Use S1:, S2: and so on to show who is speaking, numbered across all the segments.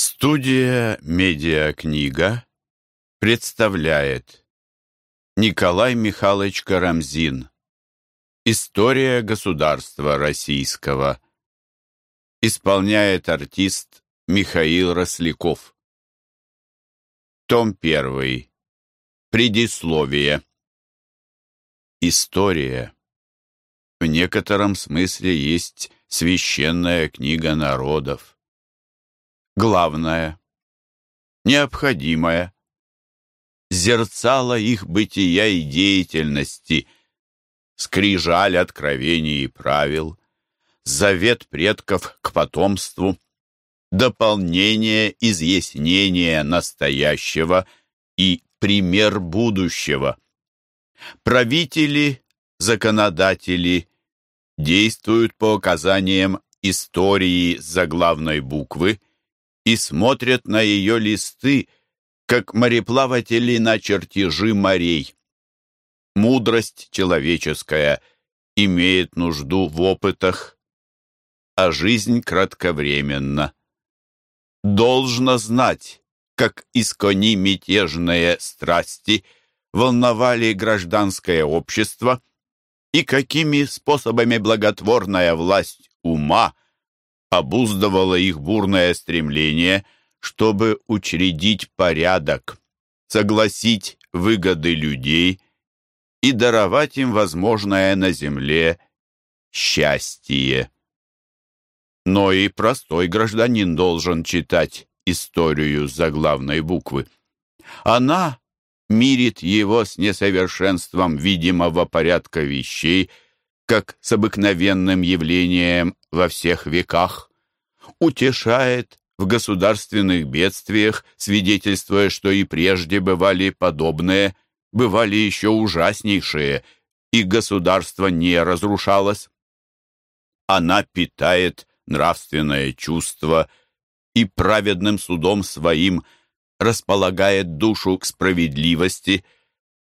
S1: Студия «Медиакнига» представляет Николай Михайлович Карамзин. История государства российского Исполняет артист Михаил Росляков. Том 1 Предисловие История. В некотором смысле есть священная книга народов главное, необходимое, зерцало их бытия и деятельности, скрижаль откровений и правил, завет предков к потомству, дополнение, изъяснение настоящего и пример будущего. Правители, законодатели действуют по указаниям истории заглавной буквы и смотрят на ее листы, как мореплаватели на чертежи морей. Мудрость человеческая имеет нужду в опытах, а жизнь кратковременна. Должно знать, как искони мятежные страсти волновали гражданское общество и какими способами благотворная власть ума – обуздывало их бурное стремление, чтобы учредить порядок, согласить выгоды людей и даровать им возможное на земле счастье. Но и простой гражданин должен читать историю заглавной буквы. Она мирит его с несовершенством видимого порядка вещей, как с обыкновенным явлением во всех веках, утешает в государственных бедствиях, свидетельствуя, что и прежде бывали подобные, бывали еще ужаснейшие, и государство не разрушалось. Она питает нравственное чувство и праведным судом своим располагает душу к справедливости –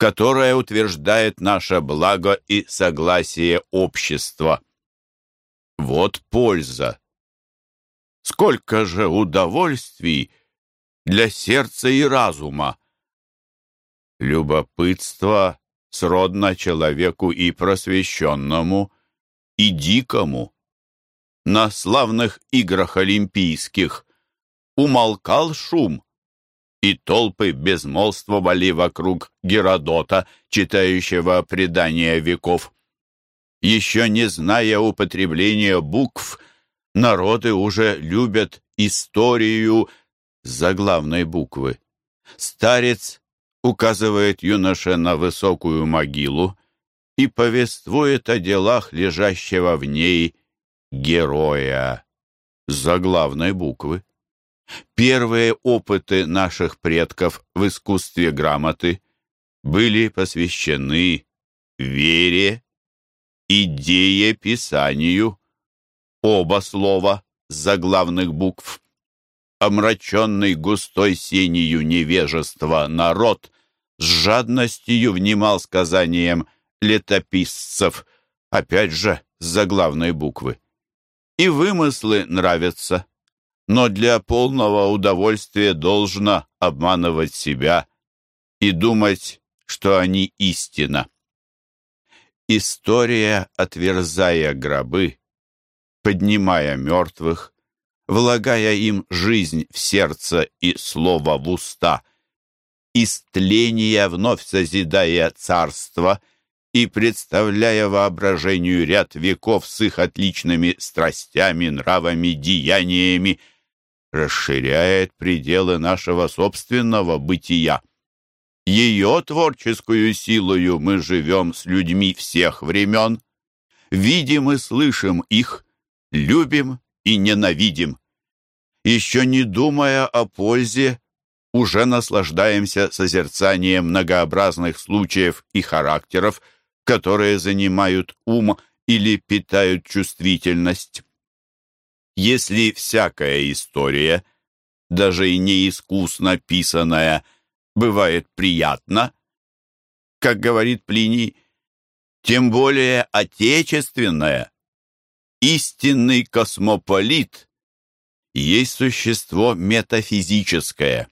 S1: которая утверждает наше благо и согласие общества. Вот польза. Сколько же удовольствий для сердца и разума. Любопытство сродно человеку и просвещенному, и дикому. На славных играх олимпийских умолкал шум, и толпы безмолвствовали вокруг Геродота, читающего предания веков. Еще не зная употребления букв, народы уже любят историю заглавной буквы. Старец указывает юноше на высокую могилу и повествует о делах лежащего в ней героя заглавной буквы. Первые опыты наших предков в искусстве грамоты были посвящены вере, идее писанию, оба слова заглавных букв. Омраченный густой сенью невежества народ с жадностью внимал сказаниям летописцев, опять же, с заглавной буквы. И вымыслы нравятся но для полного удовольствия должно обманывать себя и думать, что они истина. История, отверзая гробы, поднимая мертвых, влагая им жизнь в сердце и слово в уста, истления вновь созидая царство и представляя воображению ряд веков с их отличными страстями, нравами, деяниями, расширяет пределы нашего собственного бытия. Ее творческую силою мы живем с людьми всех времен, видим и слышим их, любим и ненавидим. Еще не думая о пользе, уже наслаждаемся созерцанием многообразных случаев и характеров, которые занимают ум или питают чувствительность. Если всякая история, даже и неискусно писанная, бывает приятна, как говорит Плиний, тем более отечественная, истинный космополит есть существо метафизическое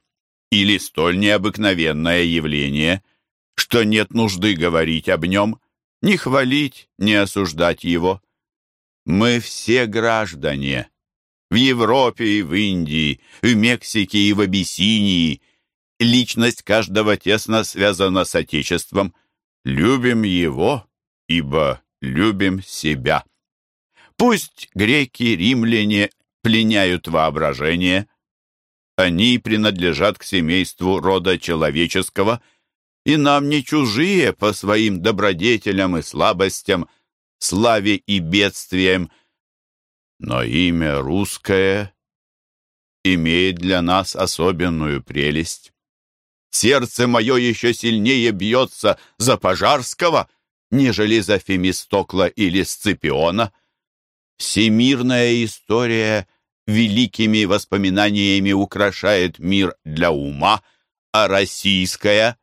S1: или столь необыкновенное явление, что нет нужды говорить об нем, не хвалить, не осуждать его. Мы все граждане. В Европе и в Индии, в Мексике и в Абиссинии. Личность каждого тесно связана с Отечеством. Любим его, ибо любим себя. Пусть греки, римляне пленяют воображение. Они принадлежат к семейству рода человеческого и нам не чужие по своим добродетелям и слабостям, славе и бедствиям. Но имя русское имеет для нас особенную прелесть. Сердце мое еще сильнее бьется за Пожарского, нежели за Фемистокла или Сципиона. Всемирная история великими воспоминаниями украшает мир для ума, а российская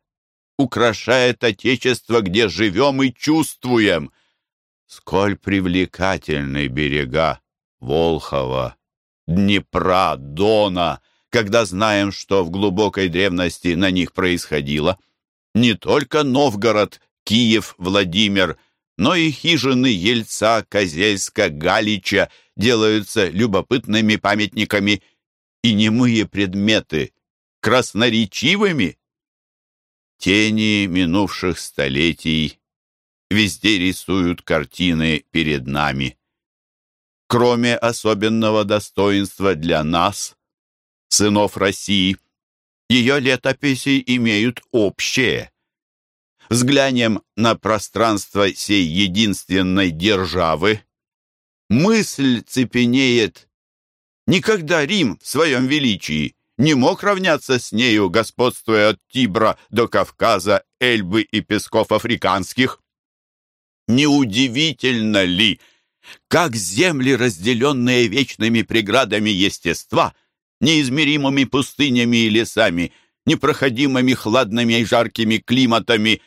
S1: украшает Отечество, где живем и чувствуем. Сколь привлекательны берега Волхова, Днепра, Дона, когда знаем, что в глубокой древности на них происходило. Не только Новгород, Киев, Владимир, но и хижины Ельца, Козельска, Галича делаются любопытными памятниками и немые предметы красноречивыми. Тени минувших столетий везде рисуют картины перед нами. Кроме особенного достоинства для нас, сынов России, ее летописи имеют общее. Взглянем на пространство сей единственной державы. Мысль цепенеет. Никогда Рим в своем величии не мог равняться с нею, господствуя от Тибра до Кавказа, Эльбы и песков африканских. Неудивительно ли, как земли, разделенные вечными преградами естества, неизмеримыми пустынями и лесами, непроходимыми хладными и жаркими климатами,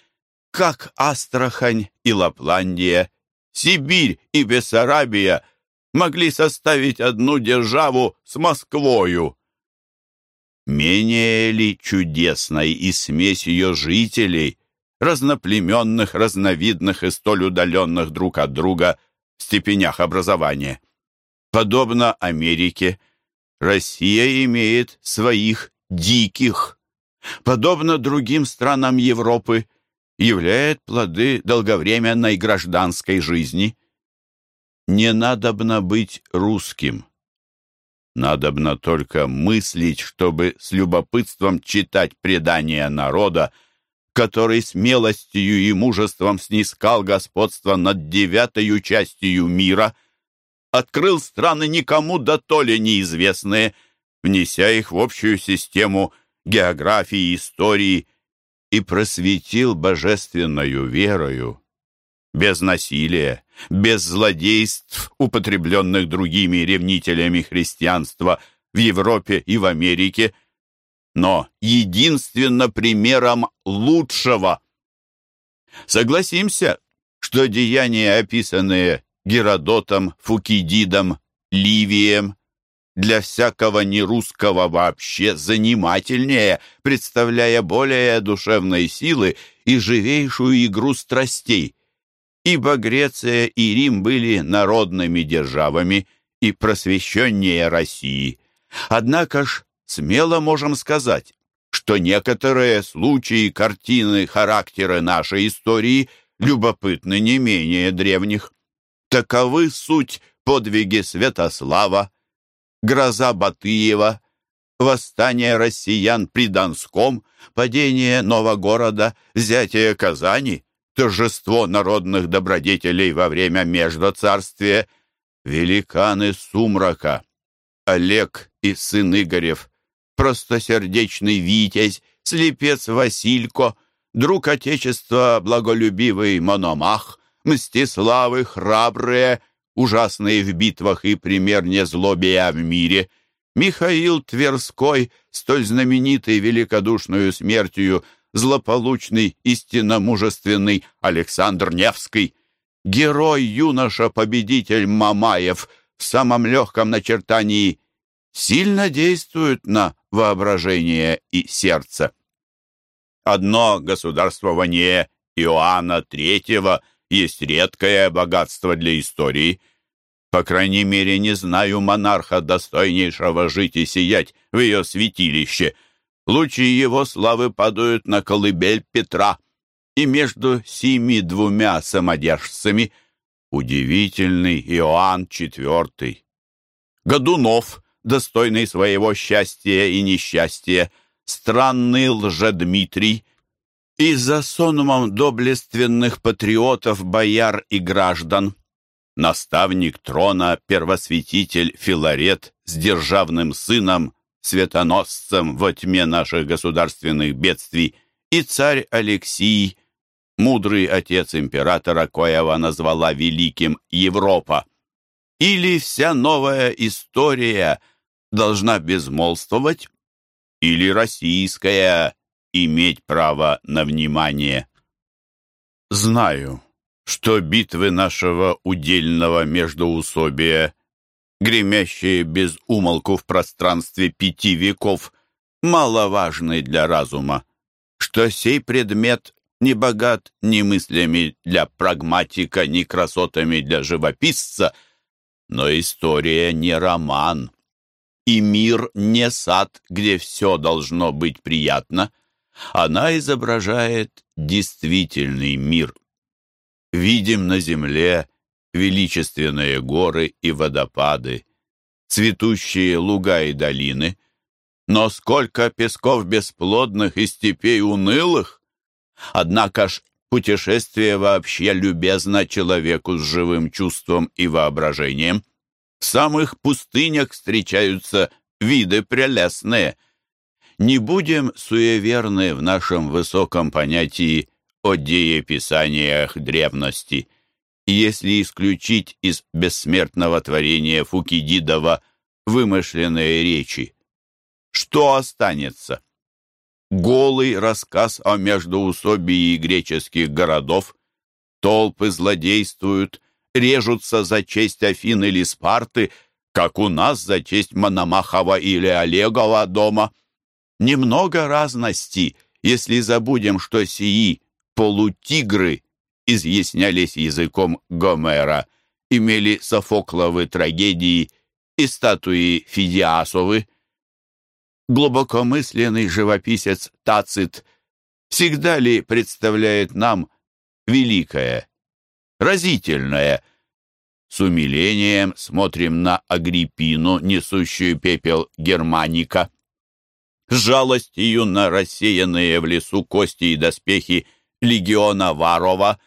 S1: как Астрахань и Лапландия, Сибирь и Бессарабия могли составить одну державу с Москвою. Менее ли чудесной и смесь ее жителей, разноплеменных, разновидных и столь удаленных друг от друга в степенях образования? Подобно Америке, Россия имеет своих диких. Подобно другим странам Европы, являет плоды долговременной гражданской жизни. Не надобно быть русским. Надобно только мыслить, чтобы с любопытством читать предания народа, который смелостью и мужеством снискал господство над девятою частью мира, открыл страны никому да то ли неизвестные, внеся их в общую систему географии, истории и просветил божественною верою, без насилия, без злодейств, употребленных другими ревнителями христианства в Европе и в Америке, но единственно примером лучшего. Согласимся, что деяния, описанные Геродотом, Фукидидом, Ливием, для всякого нерусского вообще занимательнее, представляя более душевной силы и живейшую игру страстей, ибо Греция и Рим были народными державами и просвещеннее России. Однако ж смело можем сказать, что некоторые случаи, картины, характеры нашей истории любопытны не менее древних. Таковы суть подвиги Святослава, гроза Батыева, восстание россиян при Донском, падение Новогорода, взятие Казани, торжество народных добродетелей во время Междоцарствия, великаны сумрака, Олег и сын Игорев, простосердечный Витязь, слепец Василько, друг Отечества благолюбивый Мономах, Мстиславы храбрые, ужасные в битвах и пример незлобия в мире, Михаил Тверской, столь знаменитый великодушную смертью, злополучный, истинно мужественный Александр Невский, герой-юноша-победитель Мамаев в самом легком начертании сильно действуют на воображение и сердце. Одно государствование Иоанна III есть редкое богатство для истории. По крайней мере, не знаю монарха, достойнейшего жить и сиять в ее святилище. Лучи его славы падают на колыбель Петра, и между сими двумя самодержцами удивительный Иоанн IV. Годунов, достойный своего счастья и несчастья, странный лжедмитрий, и за сонмом доблественных патриотов, бояр и граждан, наставник трона, первосвятитель Филарет с державным сыном, светоносцем во тьме наших государственных бедствий, и царь Алексий, мудрый отец императора, коего назвала великим Европа. Или вся новая история должна безмолвствовать, или российская иметь право на внимание. Знаю, что битвы нашего удельного междоусобия, гремящие без умолку в пространстве пяти веков, маловажны для разума, что сей предмет не богат ни мыслями для прагматика, ни красотами для живописца, но история не роман, и мир не сад, где все должно быть приятно. Она изображает действительный мир. Видим на земле величественные горы и водопады, цветущие луга и долины, но сколько песков бесплодных и степей унылых! Однако ж путешествие вообще любезно человеку с живым чувством и воображением. В самых пустынях встречаются виды прелестные. Не будем суеверны в нашем высоком понятии о дееписаниях древности. Если исключить из бессмертного творения Фукидидова вымышленные речи, что останется? голый рассказ о междоусобии греческих городов. Толпы злодействуют, режутся за честь Афин или Спарты, как у нас за честь Мономахова или Олегова дома. Немного разности, если забудем, что сии полутигры изъяснялись языком Гомера, имели Софокловы трагедии и статуи Фидиасовы глубокомысленный живописец Тацит всегда ли представляет нам великое, разительное? С умилением смотрим на Агриппину, несущую пепел Германика. Жалостью на рассеянные в лесу кости и доспехи легиона Варова,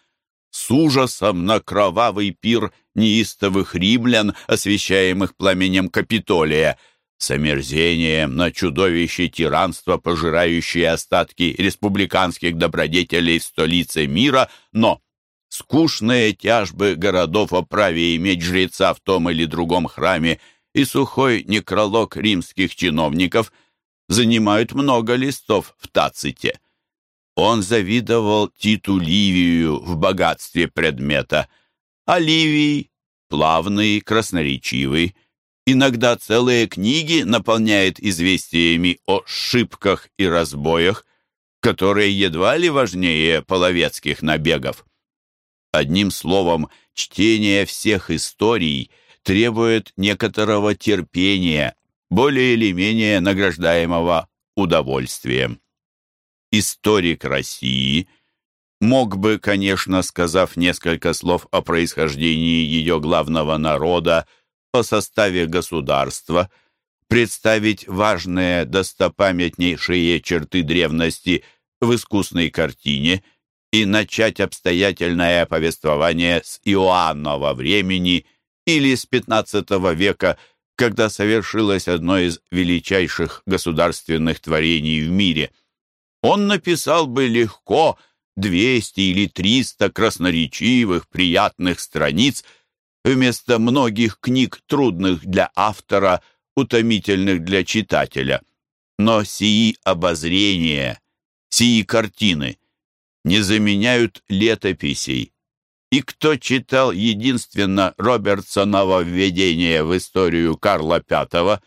S1: с ужасом на кровавый пир неистовых римлян, освещаемых пламенем Капитолия — с омерзением на чудовище тиранства, пожирающее остатки республиканских добродетелей в столице мира, но скучные тяжбы городов о праве иметь жреца в том или другом храме и сухой некролог римских чиновников занимают много листов в Таците. Он завидовал Титу Ливию в богатстве предмета, а Ливий, плавный, красноречивый, Иногда целые книги наполняет известиями о шибках и разбоях, которые едва ли важнее половецких набегов. Одним словом, чтение всех историй требует некоторого терпения, более или менее награждаемого удовольствием. Историк России мог бы, конечно, сказав несколько слов о происхождении ее главного народа, о составе государства, представить важные достопамятнейшие черты древности в искусной картине и начать обстоятельное повествование с Иоаннова времени или с XV века, когда совершилось одно из величайших государственных творений в мире. Он написал бы легко 200 или 300 красноречивых, приятных страниц – вместо многих книг, трудных для автора, утомительных для читателя. Но сии обозрения, сии картины не заменяют летописей. И кто читал единственно Робертсоново введение в историю Карла V,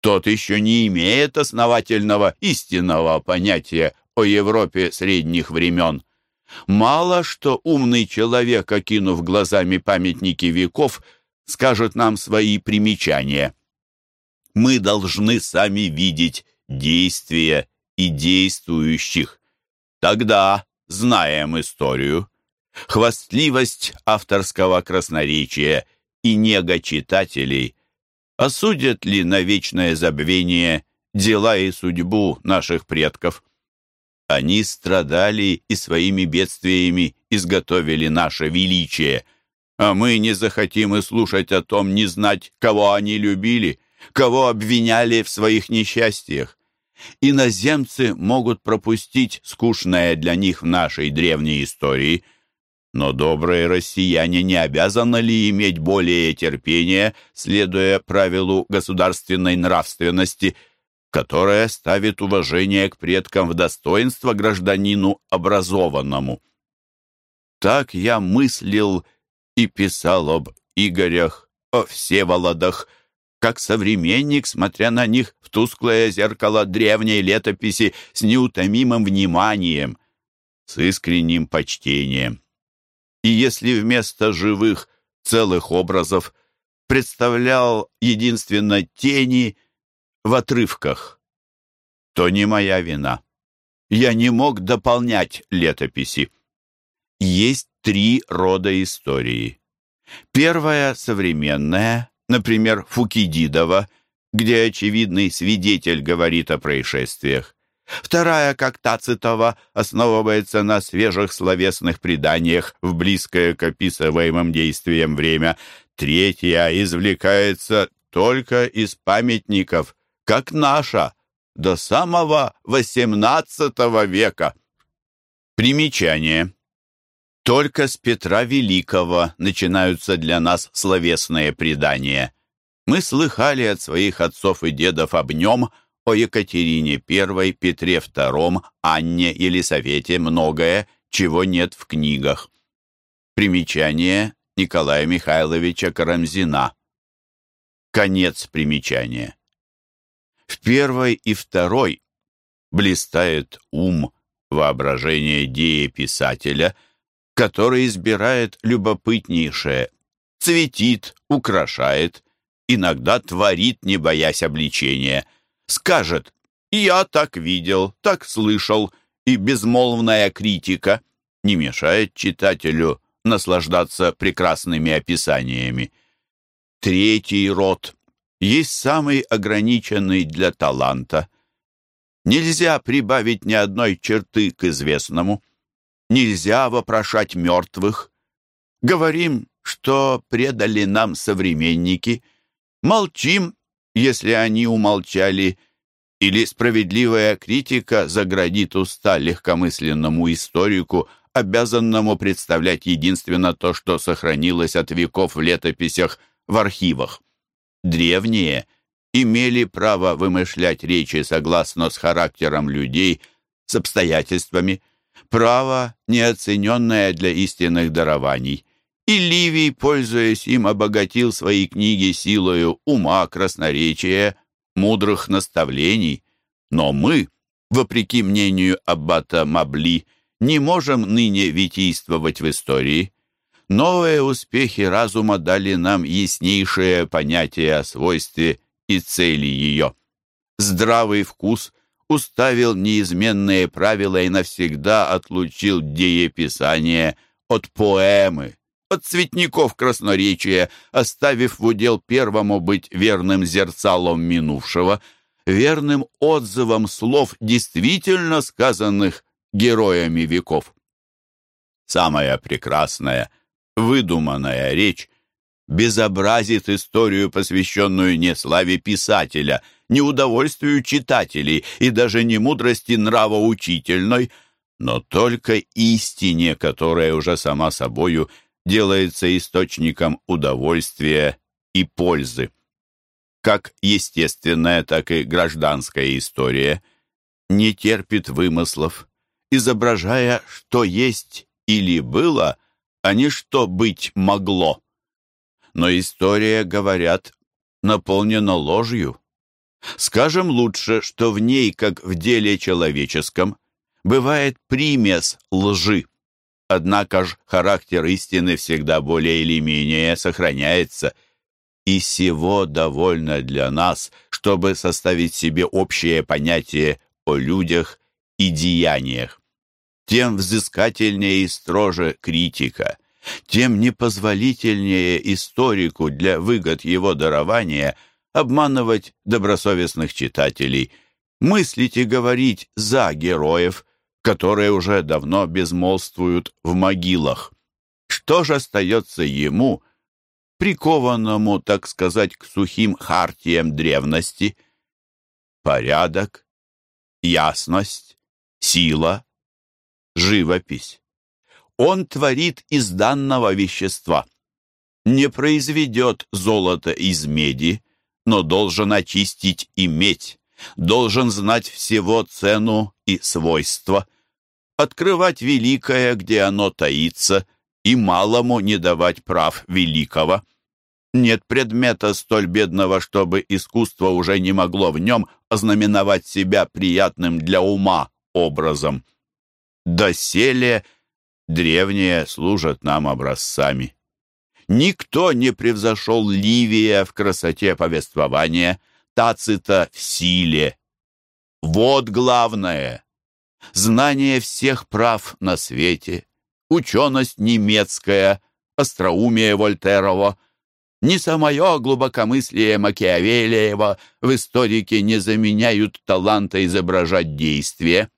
S1: тот еще не имеет основательного истинного понятия о Европе средних времен. Мало что умный человек, окинув глазами памятники веков, скажет нам свои примечания. Мы должны сами видеть действия и действующих. Тогда знаем историю. Хвастливость авторского красноречия и нега читателей осудят ли на вечное забвение дела и судьбу наших предков? Они страдали и своими бедствиями изготовили наше величие, а мы не захотим и слушать о том, не знать, кого они любили, кого обвиняли в своих несчастьях. Иноземцы могут пропустить скучное для них в нашей древней истории, но добрые россияне не обязаны ли иметь более терпения, следуя правилу государственной нравственности – которая ставит уважение к предкам в достоинство гражданину образованному. Так я мыслил и писал об Игорях, о Всеволодах, как современник, смотря на них в тусклое зеркало древней летописи с неутомимым вниманием, с искренним почтением. И если вместо живых целых образов представлял единственно тени – в отрывках. То не моя вина. Я не мог дополнять летописи. Есть три рода истории. Первая — современная, например, Фукидидова, где очевидный свидетель говорит о происшествиях. Вторая, как Тацитова, основывается на свежих словесных преданиях в близкое к описываемым действиям время. Третья извлекается только из памятников, как наша, до самого XVIII века. Примечание. Только с Петра Великого начинаются для нас словесные предания. Мы слыхали от своих отцов и дедов об нем, о Екатерине I, Петре II, Анне, Елисавете многое, чего нет в книгах. Примечание Николая Михайловича Карамзина. Конец примечания. В первой и второй блистает ум, воображение дееписателя, который избирает любопытнейшее, цветит, украшает, иногда творит, не боясь обличения, скажет «я так видел, так слышал», и безмолвная критика не мешает читателю наслаждаться прекрасными описаниями. Третий род есть самый ограниченный для таланта. Нельзя прибавить ни одной черты к известному. Нельзя вопрошать мертвых. Говорим, что предали нам современники. Молчим, если они умолчали, или справедливая критика заградит уста легкомысленному историку, обязанному представлять единственно то, что сохранилось от веков в летописях в архивах древние имели право вымышлять речи согласно с характером людей, с обстоятельствами, право, неоцененное для истинных дарований. И Ливий, пользуясь им, обогатил свои книги силою ума, красноречия, мудрых наставлений. Но мы, вопреки мнению аббата Мабли, не можем ныне витийствовать в истории. Новые успехи разума дали нам яснейшее понятие о свойстве и цели ее. Здравый вкус уставил неизменные правила и навсегда отлучил дееписание от поэмы, от цветников красноречия, оставив в удел первому быть верным зерцалом минувшего, верным отзывом слов, действительно сказанных героями веков. Самое прекрасное — выдуманная речь безобразит историю, посвященную не славе писателя, не удовольствию читателей и даже не мудрости нравоучительной, но только истине, которая уже сама собою делается источником удовольствия и пользы. Как естественная, так и гражданская история не терпит вымыслов, изображая, что есть или было – а не что быть могло. Но история, говорят, наполнена ложью. Скажем лучше, что в ней, как в деле человеческом, бывает примес лжи. Однако ж характер истины всегда более или менее сохраняется, и всего довольно для нас, чтобы составить себе общее понятие о людях и деяниях. Тем взыскательнее и строже критика, тем непозволительнее историку для выгод его дарования обманывать добросовестных читателей, мыслить и говорить за героев, которые уже давно безмолвствуют в могилах. Что же остается ему, прикованному, так сказать, к сухим хартиям древности? Порядок, ясность, сила, живопись. Он творит из данного вещества. Не произведет золото из меди, но должен очистить и медь, должен знать всего цену и свойства, открывать великое, где оно таится, и малому не давать прав великого. Нет предмета столь бедного, чтобы искусство уже не могло в нем ознаменовать себя приятным для ума образом. Доселе древние служат нам образцами. Никто не превзошел Ливия в красоте повествования, Тацита в силе. Вот главное — знание всех прав на свете, ученость немецкая, остроумие Вольтерова — ни самое глубокомыслие Макиавеллиева в историке не заменяют таланта изображать действие.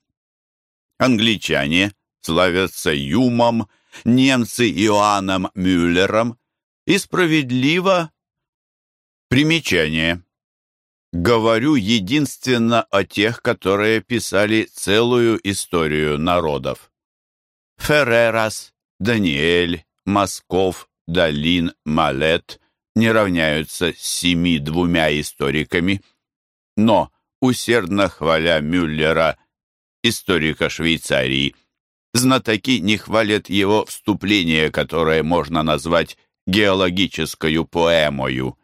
S1: Англичане славятся Юмом, немцы Иоанном Мюллером и справедливо примечание. Говорю единственно о тех, которые писали целую историю народов. Феррерас, Даниэль, Москов, Далин, Малет не равняются семи двумя историками, но, усердно хваля Мюллера, историка Швейцарии, знатоки не хвалят его вступление, которое можно назвать геологическую поэмою.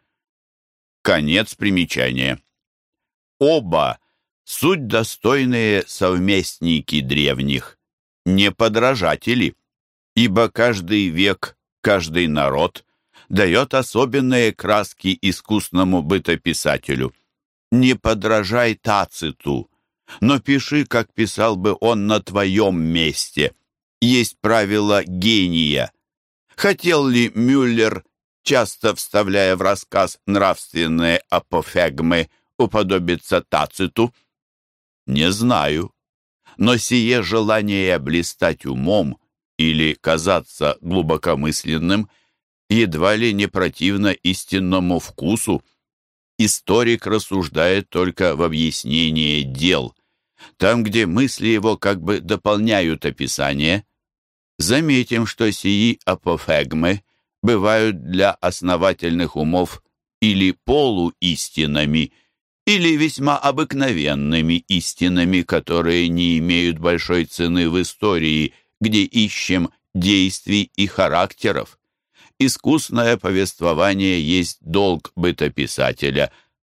S1: Конец примечания. Оба — суть достойные совместники древних, не подражатели, ибо каждый век, каждый народ дает особенные краски искусному бытописателю. Не подражай Тациту, но пиши, как писал бы он на твоем месте. Есть правило гения. Хотел ли Мюллер, часто вставляя в рассказ нравственные апофегмы, уподобиться Тациту? Не знаю. Но сие желание блистать умом или казаться глубокомысленным – едва ли не противно истинному вкусу. Историк рассуждает только в объяснении дел. Там, где мысли его как бы дополняют описание, заметим, что сии апофегмы бывают для основательных умов или полуистинами, или весьма обыкновенными истинами, которые не имеют большой цены в истории, где ищем действий и характеров. Искусное повествование есть долг бытописателя,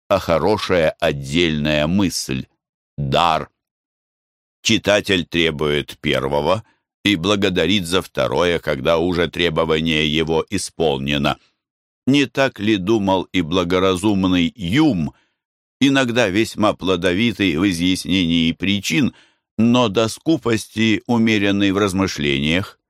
S1: а хорошая отдельная мысль — дар. Читатель требует первого и благодарит за второе, когда уже требование его исполнено. Не так ли думал и благоразумный Юм, иногда весьма плодовитый в изъяснении причин, но до скупости умеренный в размышлениях?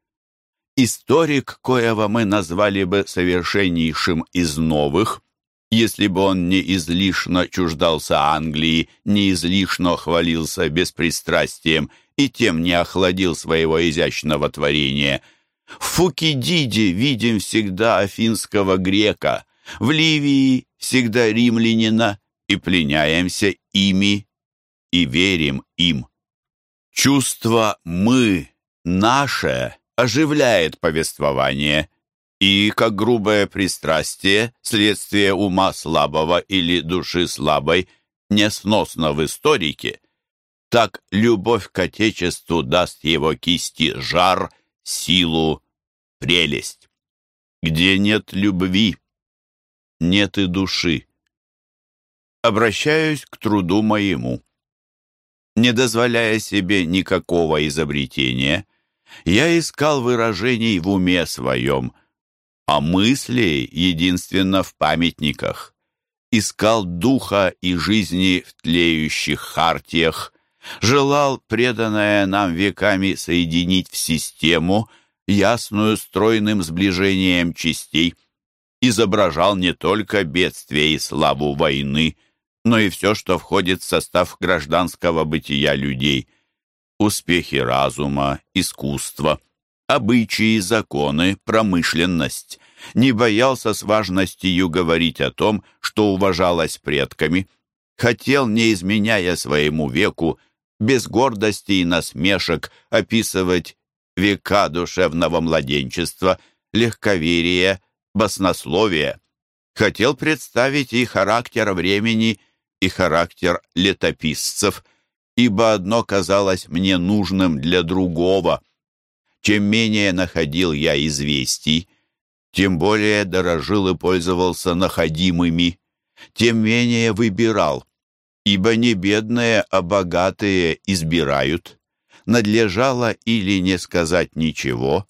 S1: Историк, коего мы назвали бы совершеннейшим из новых, если бы он не излишно чуждался Англии, не излишно хвалился беспристрастием и тем не охладил своего изящного творения. В Фукидиде видим всегда афинского грека, в Ливии всегда римлянина, и пленяемся ими и верим им. Чувство «мы», «наше» оживляет повествование и, как грубое пристрастие, следствие ума слабого или души слабой, несносно в историке, так любовь к Отечеству даст его кисти жар, силу, прелесть. Где нет любви, нет и души. Обращаюсь к труду моему. Не дозволяя себе никакого изобретения, я искал выражений в уме своем, а мысли единственно в памятниках. Искал духа и жизни в тлеющих хартиях, желал преданное нам веками соединить в систему, ясную стройным сближением частей, изображал не только бедствие и славу войны, но и все, что входит в состав гражданского бытия людей. Успехи разума, искусства, обычаи, законы, промышленность. Не боялся с важностью говорить о том, что уважалось предками. Хотел, не изменяя своему веку, без гордости и насмешек описывать века душевного младенчества, легковерия, баснословия. Хотел представить и характер времени, и характер летописцев, ибо одно казалось мне нужным для другого. Чем менее находил я известий, тем более дорожил и пользовался находимыми, тем менее выбирал, ибо не бедные, а богатые избирают. Надлежало или не сказать ничего,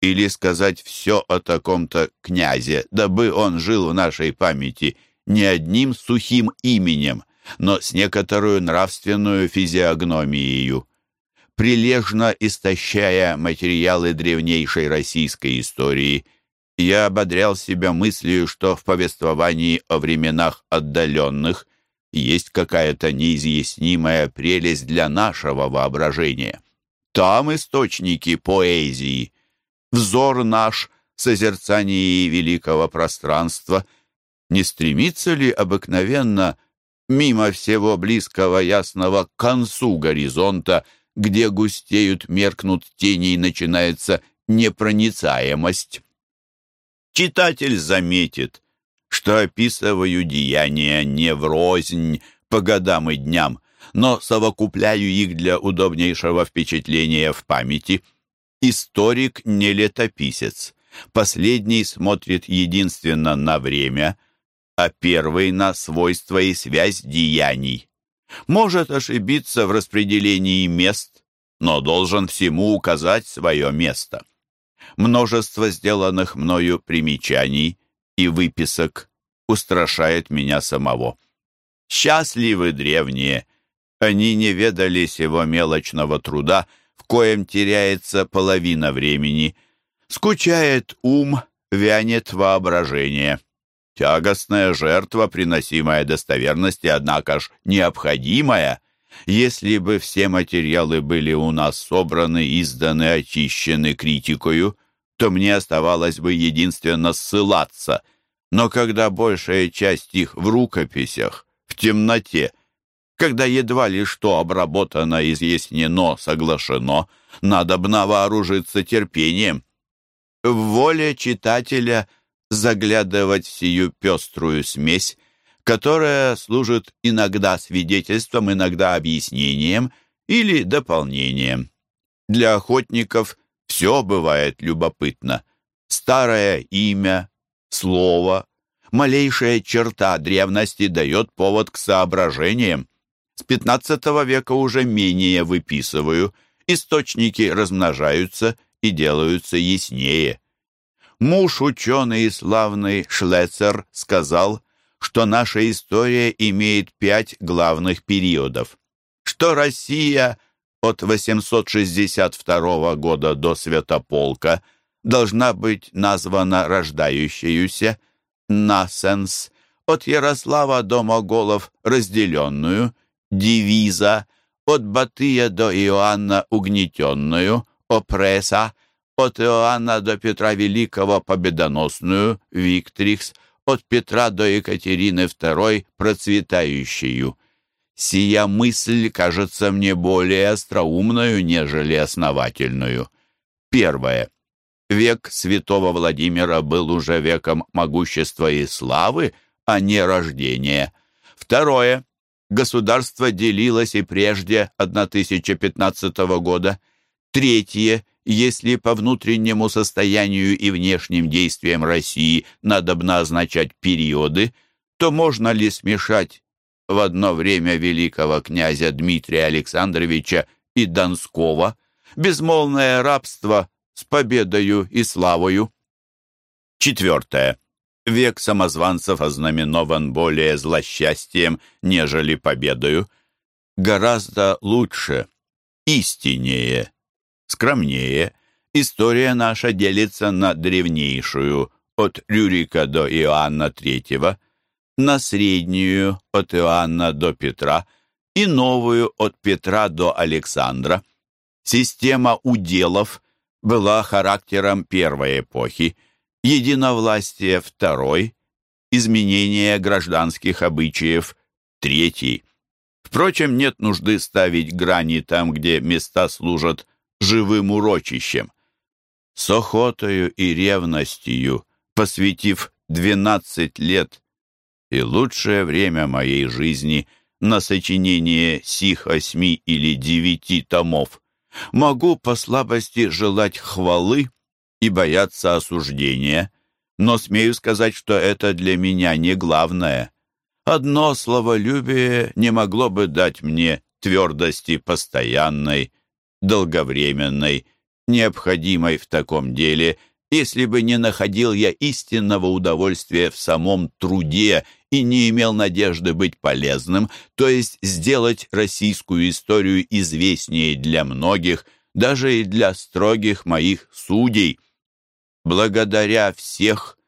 S1: или сказать все о таком-то князе, дабы он жил в нашей памяти не одним сухим именем, но с некоторую нравственную физиогномией. Прилежно истощая материалы древнейшей российской истории, я ободрял себя мыслью, что в повествовании о временах отдаленных есть какая-то неизъяснимая прелесть для нашего воображения. Там источники поэзии. Взор наш, созерцание великого пространства, не стремится ли обыкновенно мимо всего близкого ясного к концу горизонта, где густеют, меркнут тени и начинается непроницаемость? Читатель заметит, что описываю деяния не врознь по годам и дням, но совокупляю их для удобнейшего впечатления в памяти. Историк не летописец. Последний смотрит единственно на время, а первый на свойства и связь деяний. Может ошибиться в распределении мест, но должен всему указать свое место. Множество сделанных мною примечаний и выписок устрашает меня самого. Счастливы древние! Они не ведали сего мелочного труда, в коем теряется половина времени. Скучает ум, вянет воображение. Тягостная жертва, приносимая достоверности, однако ж необходимая. Если бы все материалы были у нас собраны, изданы, очищены критикою, то мне оставалось бы единственно ссылаться. Но когда большая часть их в рукописях, в темноте, когда едва ли что обработано, изъяснено, соглашено, надо б вооружиться терпением. В воле читателя заглядывать в сию пеструю смесь, которая служит иногда свидетельством, иногда объяснением или дополнением. Для охотников все бывает любопытно. Старое имя, слово, малейшая черта древности дает повод к соображениям. С XV века уже менее выписываю, источники размножаются и делаются яснее. Муж ученый и славный Шлецер сказал, что наша история имеет пять главных периодов, что Россия – от 862 года до Святополка должна быть названа рождающуюся, насенс, от Ярослава до Моголов разделенную, девиза, от Батыя до Иоанна угнетенную, опресса, от Иоанна до Петра Великого победоносную, виктрикс, от Петра до Екатерины II процветающую. Сия мысль кажется мне более остроумную, нежели основательную. Первое. Век святого Владимира был уже веком могущества и славы, а не рождения. Второе. Государство делилось и прежде 1015 года. Третье. Если по внутреннему состоянию и внешним действиям России надобно означать периоды, то можно ли смешать в одно время великого князя Дмитрия Александровича и Донского, безмолвное рабство с победою и славою. Четвертое. Век самозванцев ознаменован более злосчастьем, нежели победою. Гораздо лучше, истиннее, скромнее. История наша делится на древнейшую, от Рюрика до Иоанна III, на среднюю, от Иоанна до Петра, и новую, от Петра до Александра. Система уделов была характером первой эпохи – единовластие второй, изменение гражданских обычаев третий. Впрочем, нет нужды ставить грани там, где места служат живым урочищем. С охотою и ревностью, посвятив двенадцать лет и лучшее время моей жизни на сочинение сих восьми или девяти томов, могу по слабости желать хвалы, и бояться осуждения, но смею сказать, что это для меня не главное. Одно словолюбие не могло бы дать мне твердости постоянной, долговременной, необходимой в таком деле, если бы не находил я истинного удовольствия в самом труде и не имел надежды быть полезным, то есть сделать российскую историю известнее для многих, даже и для строгих моих судей – благодаря всех,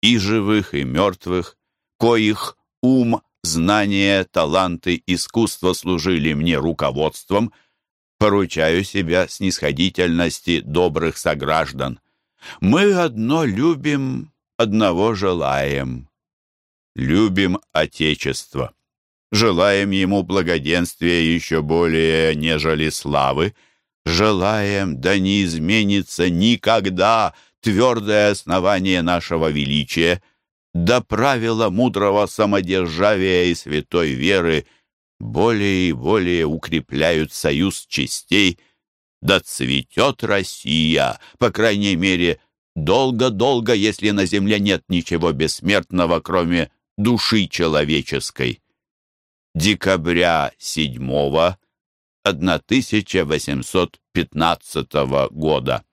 S1: и живых, и мертвых, коих ум, знания, таланты, искусство служили мне руководством, поручаю себя снисходительности добрых сограждан. Мы одно любим, одного желаем. Любим Отечество. Желаем ему благоденствия еще более, нежели славы. Желаем, да не изменится никогда — твердое основание нашего величия, до правила мудрого самодержавия и святой веры более и более укрепляют союз частей, да цветет Россия, по крайней мере, долго-долго, если на земле нет ничего бессмертного, кроме души человеческой. Декабря 7 1815 года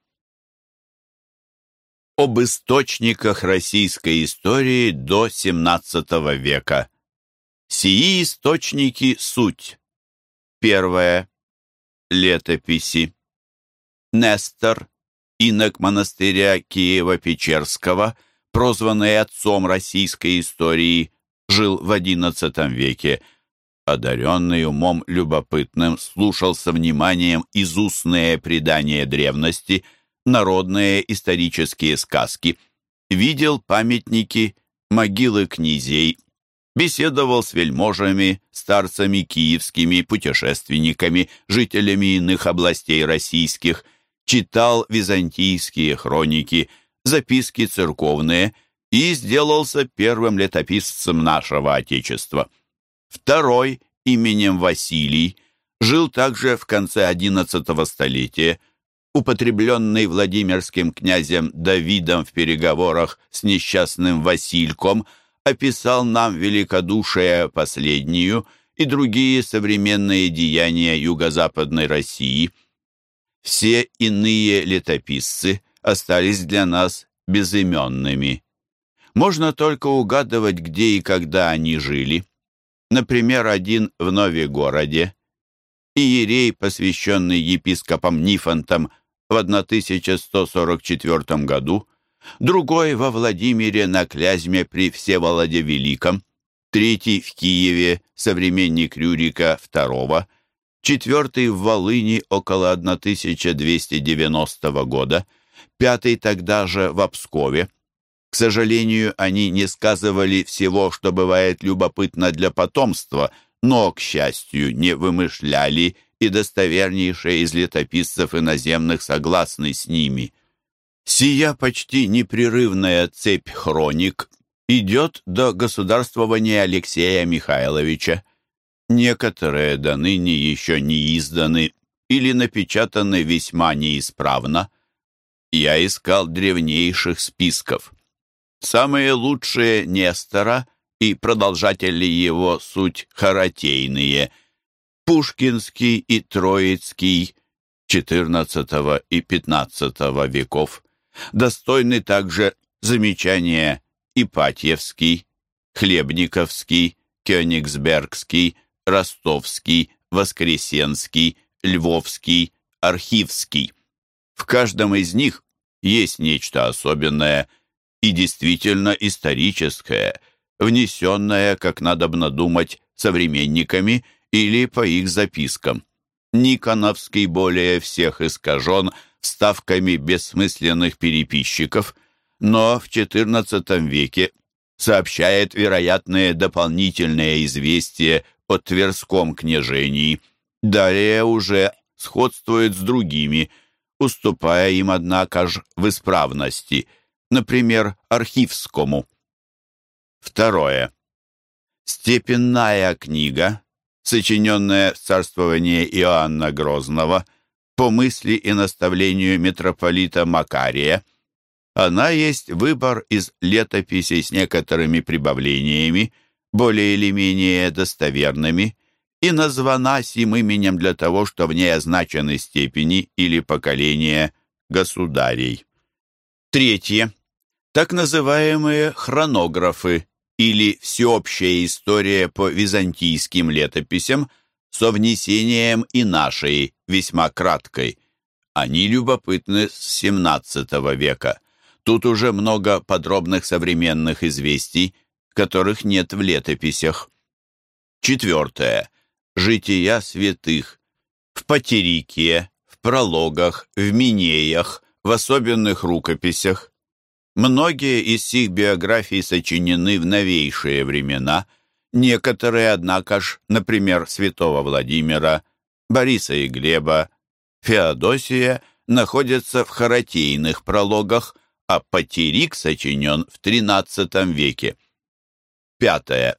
S1: об источниках российской истории до XVII века. Сии источники – суть. Первое. Летописи. Нестор, инок монастыря Киева-Печерского, прозванный отцом российской истории, жил в XI веке. Одаренный умом любопытным, слушал со вниманием изустные предания древности – народные исторические сказки, видел памятники, могилы князей, беседовал с вельможами, старцами киевскими, путешественниками, жителями иных областей российских, читал византийские хроники, записки церковные и сделался первым летописцем нашего Отечества. Второй, именем Василий, жил также в конце XI столетия, употребленный Владимирским князем Давидом в переговорах с несчастным Васильком, описал нам великодушие последнюю и другие современные деяния юго-западной России. Все иные летописцы остались для нас безыменными. Можно только угадывать, где и когда они жили. Например, один в Новегороде. Иерей, посвященный епископам Нифонтам, в 1144 году, другой во Владимире на Клязьме при Всеволоде Великом, третий в Киеве, современник Рюрика II, четвертый в Волыни около 1290 года, пятый тогда же в Пскове. К сожалению, они не сказывали всего, что бывает любопытно для потомства, но, к счастью, не вымышляли и достовернейшие из летописцев иноземных согласны с ними. Сия почти непрерывная цепь хроник идет до государствования Алексея Михайловича. Некоторые до ныне еще не изданы или напечатаны весьма неисправно. Я искал древнейших списков. Самые лучшие Нестора и продолжатели его суть харатейные. Пушкинский и Троицкий XIV и XV веков. Достойны также замечания Ипатьевский, Хлебниковский, Кёнигсбергский, Ростовский, Воскресенский, Львовский, Архивский. В каждом из них есть нечто особенное и действительно историческое, внесенное, как надобно думать, современниками или по их запискам. Никоновский более всех искажен вставками бессмысленных переписчиков, но в XIV веке сообщает вероятные дополнительные известия о Тверском княжении. Далее уже сходствует с другими, уступая им, однако ж, в исправности, например, Архивскому. Второе. Степенная книга, сочиненная в царствование Иоанна Грозного по мысли и наставлению митрополита Макария, она есть выбор из летописей с некоторыми прибавлениями, более или менее достоверными, и названа сим именем для того, что в ней означены степени или поколения государей. Третье. Так называемые хронографы или всеобщая история по византийским летописям со внесением и нашей, весьма краткой. Они любопытны с XVII века. Тут уже много подробных современных известий, которых нет в летописях. Четвертое. Жития святых. В Патерике, в прологах, в Минеях, в особенных рукописях. Многие из сих биографий сочинены в новейшие времена, некоторые, однако ж, например, святого Владимира, Бориса и Глеба, Феодосия, находятся в харатейных прологах, а Патерик сочинен в XIII веке. Пятое.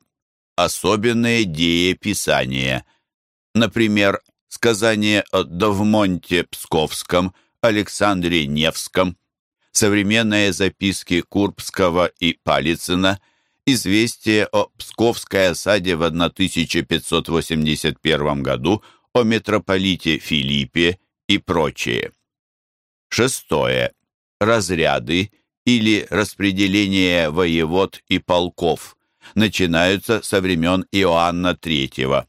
S1: Особенные дееписания. Например, сказание о Довмонте Псковском, Александре Невском, современные записки Курбского и Палицына, известие о Псковской осаде в 1581 году, о митрополите Филиппе и прочее. Шестое. Разряды или распределение воевод и полков начинаются со времен Иоанна III.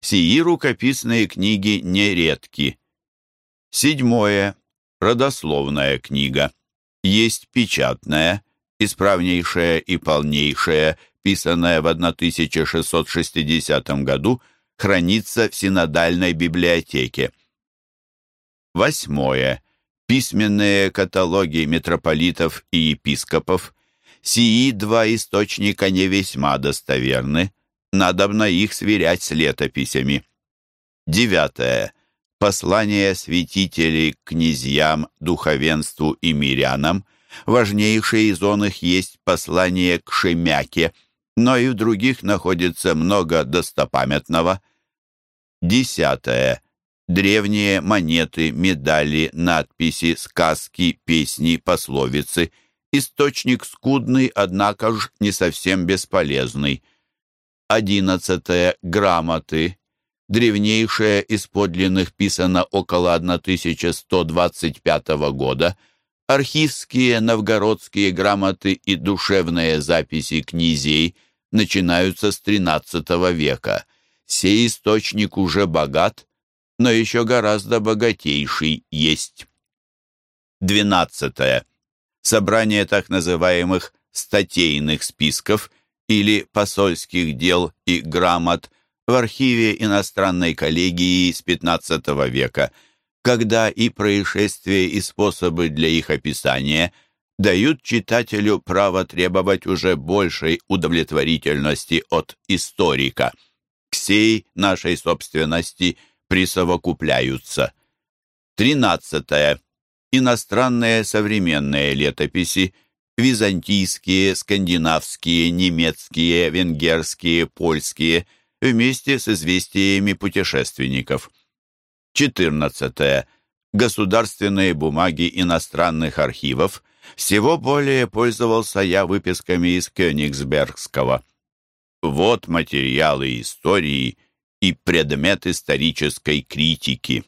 S1: Сии рукописные книги нередки. Седьмое. Родословная книга есть печатная, исправнейшая и полнейшая, писанная в 1660 году, хранится в Синодальной библиотеке. Восьмое. Письменные каталоги митрополитов и епископов. Сии два источника не весьма достоверны, надобно их сверять с летописями. Девятое послания святителей к князьям, духовенству и мирянам. Важнейшие из он их есть послание к Шемяке, но и в других находится много достопамятного. Десятое. Древние монеты, медали, надписи, сказки, песни, пословицы. Источник скудный, однако ж не совсем бесполезный. Одиннадцатое. Грамоты, древнейшая из подлинных писана около 1125 года, архивские новгородские грамоты и душевные записи князей начинаются с XIII века. Сей источник уже богат, но еще гораздо богатейший есть. 12. Собрание так называемых статейных списков или посольских дел и грамот – в архиве иностранной коллегии с XV века, когда и происшествия, и способы для их описания дают читателю право требовать уже большей удовлетворительности от историка. К сей нашей собственности присовокупляются. 13. Иностранные современные летописи византийские, скандинавские, немецкие, венгерские, польские – вместе с известиями путешественников. 14. Государственные бумаги иностранных архивов. Всего более пользовался я выписками из Кёнигсбергского. Вот материалы истории и предмет исторической критики.